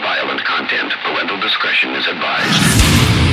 violent content. Parental discretion is advised.